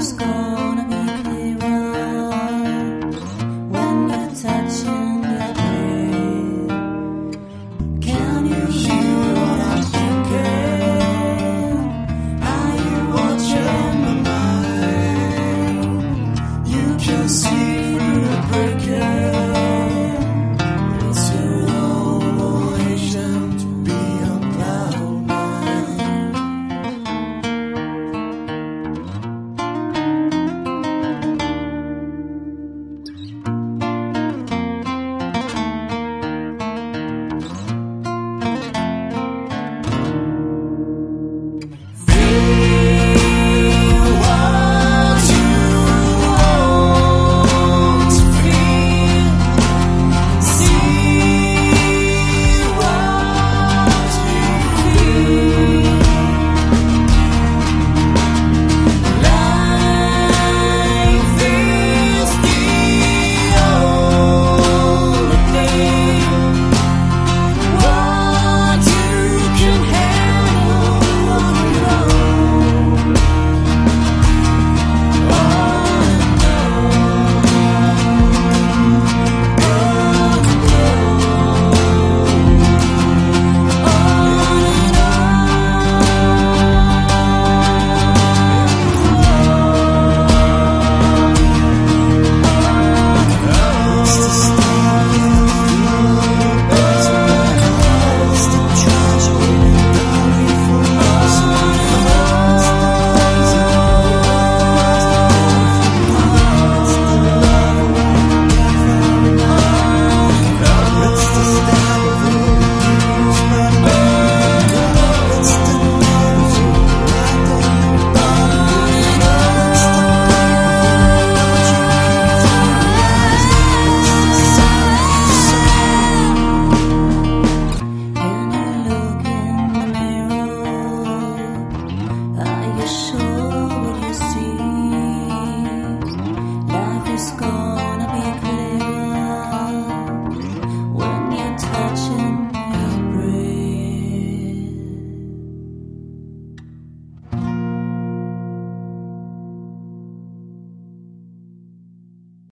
was gone.